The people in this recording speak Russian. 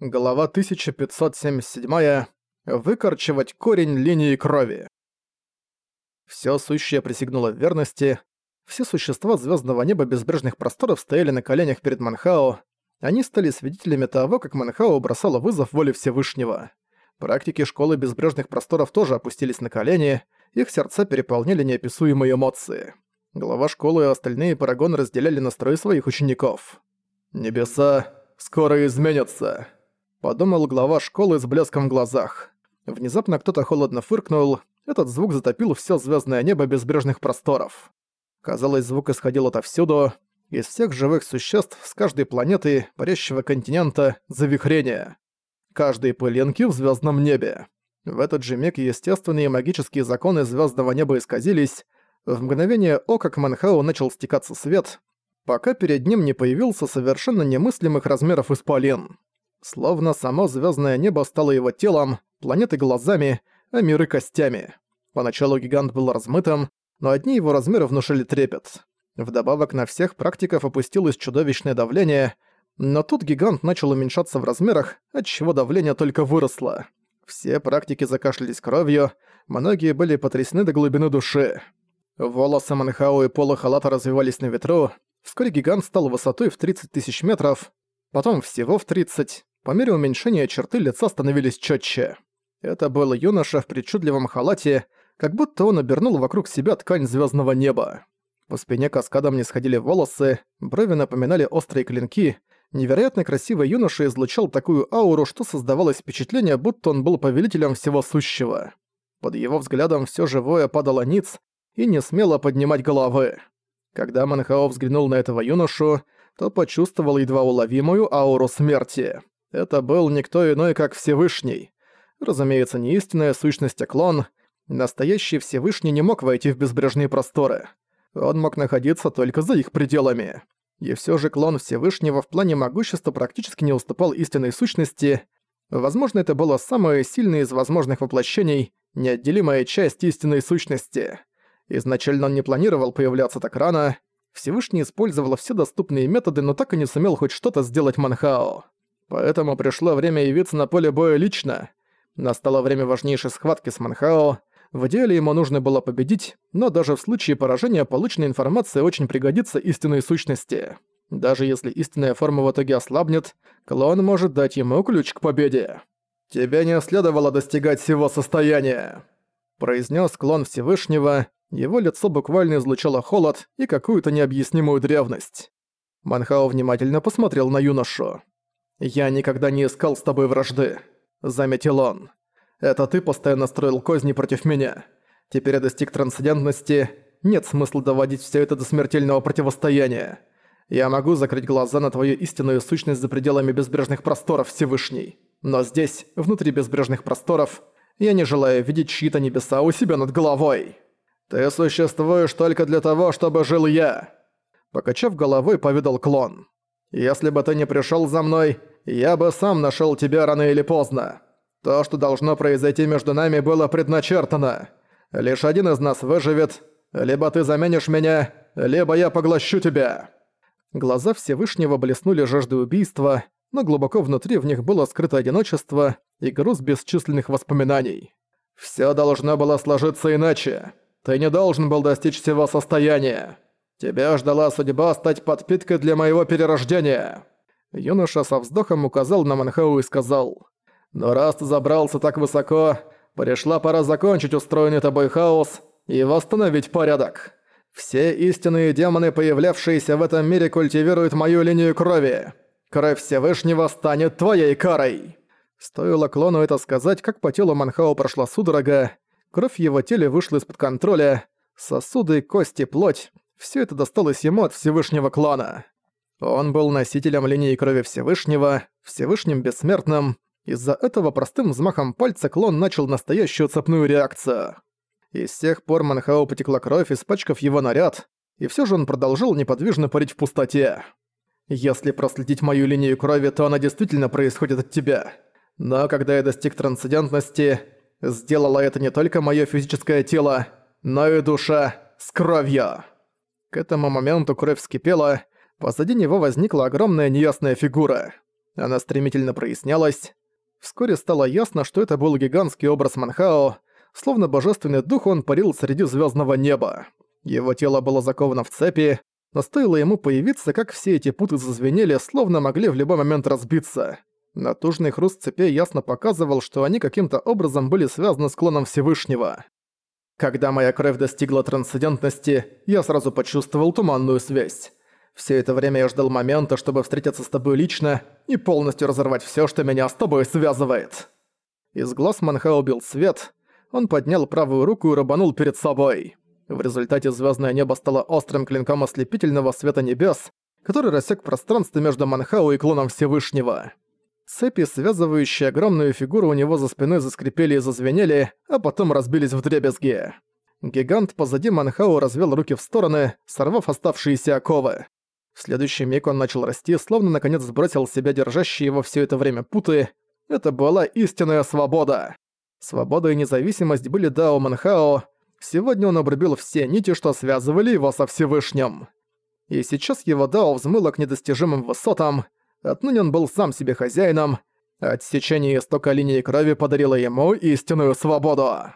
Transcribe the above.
Глава 1577. Выкорчевать корень линии крови. Всё сущее присягнуло верности. Все существа звёздного неба безбрежных просторов стояли на коленях перед Манхао. Они стали свидетелями того, как Манхао бросала вызов воле Всевышнего. Практики школы безбрежных просторов тоже опустились на колени, их сердца переполняли неописуемые эмоции. Глава школы и остальные парагоны разделяли настрой своих учеников. «Небеса скоро изменятся», Подумал глава школы с блеском в глазах. Внезапно кто-то холодно фыркнул. Этот звук затопил все звездное небо безбрежных просторов. Казалось, звук исходил отовсюду. Из всех живых существ с каждой планеты, парящего континента, завихрение. Каждой пылинки в звездном небе. В этот же миг естественные магические законы звездного неба исказились. В мгновение ока к Манхау начал стекаться свет, пока перед ним не появился совершенно немыслимых размеров исполин. Словно само звездное небо стало его телом, планеты глазами, а миры костями. Поначалу гигант был размытым, но одни его размеры внушили трепет. Вдобавок на всех практиков опустилось чудовищное давление, но тут гигант начал уменьшаться в размерах, отчего давление только выросло. Все практики закашлялись кровью, многие были потрясены до глубины души. Волосы Манхау и пола халата развивались на ветру, вскоре гигант стал высотой в 30 тысяч метров, потом всего в 30, по мере уменьшения черты лица становились четче. Это был юноша в причудливом халате, как будто он обернул вокруг себя ткань звездного неба. По спине каскадом не сходили волосы, брови напоминали острые клинки. Невероятно красивый юноша излучал такую ауру, что создавалось впечатление, будто он был повелителем всего сущего. Под его взглядом все живое падало ниц и не смело поднимать головы. Когда Манхао взглянул на этого юношу, то почувствовал едва уловимую ауру смерти. Это был никто иной, как Всевышний. Разумеется, не истинная сущность, а клон. Настоящий Всевышний не мог войти в безбрежные просторы. Он мог находиться только за их пределами. И все же клон Всевышнего в плане могущества практически не уступал истинной сущности. Возможно, это было самое сильное из возможных воплощений, неотделимая часть истинной сущности. Изначально он не планировал появляться так рано. Всевышний использовал все доступные методы, но так и не сумел хоть что-то сделать Манхао. Поэтому пришло время явиться на поле боя лично. Настало время важнейшей схватки с Манхао. В идеале ему нужно было победить, но даже в случае поражения полученная информация очень пригодится истинной сущности. Даже если истинная форма в итоге ослабнет, клон может дать ему ключ к победе. «Тебе не следовало достигать всего состояния», — произнес клон Всевышнего. Его лицо буквально излучало холод и какую-то необъяснимую древность. Манхао внимательно посмотрел на юношу. «Я никогда не искал с тобой вражды», — заметил он. «Это ты постоянно строил козни против меня. Теперь я достиг трансцендентности, нет смысла доводить все это до смертельного противостояния. Я могу закрыть глаза на твою истинную сущность за пределами безбрежных просторов Всевышней. Но здесь, внутри безбрежных просторов, я не желаю видеть чьи-то небеса у себя над головой. Ты существуешь только для того, чтобы жил я». Покачав головой, поведал клон. Если бы ты не пришел за мной, я бы сам нашел тебя рано или поздно. То, что должно произойти между нами, было предначертано. Лишь один из нас выживет. Либо ты заменишь меня, либо я поглощу тебя». Глаза Всевышнего блеснули жаждой убийства, но глубоко внутри в них было скрыто одиночество и груз бесчисленных воспоминаний. «Всё должно было сложиться иначе. Ты не должен был достичь всего состояния. Тебя ждала судьба стать подпиткой для моего перерождения!» Юноша со вздохом указал на Манхау и сказал, «Но раз ты забрался так высоко, пришла пора закончить устроенный тобой хаос и восстановить порядок. Все истинные демоны, появлявшиеся в этом мире, культивируют мою линию крови. Кровь Всевышнего станет твоей карой!» Стоило клону это сказать, как по телу Манхао прошла судорога, кровь в его теле вышла из-под контроля, сосуды, кости, плоть все это досталось ему от Всевышнего клана. Он был носителем линии крови Всевышнего, Всевышним Бессмертным. Из-за этого простым взмахом пальца клон начал настоящую цепную реакцию. И с тех пор Манхао потекла кровь, испачкав его наряд, и все же он продолжил неподвижно парить в пустоте. «Если проследить мою линию крови, то она действительно происходит от тебя. Но когда я достиг трансцендентности, сделала это не только мое физическое тело, но и душа с кровью». К этому моменту кровь вскипела, позади него возникла огромная неясная фигура. Она стремительно прояснялась. Вскоре стало ясно, что это был гигантский образ Манхао, словно божественный дух он парил среди звездного неба. Его тело было заковано в цепи, но стоило ему появиться, как все эти путы зазвенели, словно могли в любой момент разбиться. Натужный хруст цепей ясно показывал, что они каким-то образом были связаны с клоном Всевышнего. Когда моя кровь достигла трансцендентности, я сразу почувствовал туманную связь. Все это время я ждал момента, чтобы встретиться с тобой лично и полностью разорвать все, что меня с тобой связывает. Из глаз Манхао бил свет, он поднял правую руку и рубанул перед собой. В результате звездное небо стало острым клинком ослепительного света небес, который рассек пространство между Манхау и клоном Всевышнего. Цепи, связывающие огромную фигуру у него за спиной, заскрипели и зазвенели, а потом разбились в дребезги. Гигант позади Манхау развел руки в стороны, сорвав оставшиеся оковы. В следующий миг он начал расти, словно наконец сбросил себя держащие его все это время путы. Это была истинная свобода. Свобода и независимость были Дао Манхао. Сегодня он обрубил все нити, что связывали его со Всевышним. И сейчас его Дао взмыло к недостижимым высотам, Отныне он был сам себе хозяином, отсечение истока линии крови подарило ему истинную свободу.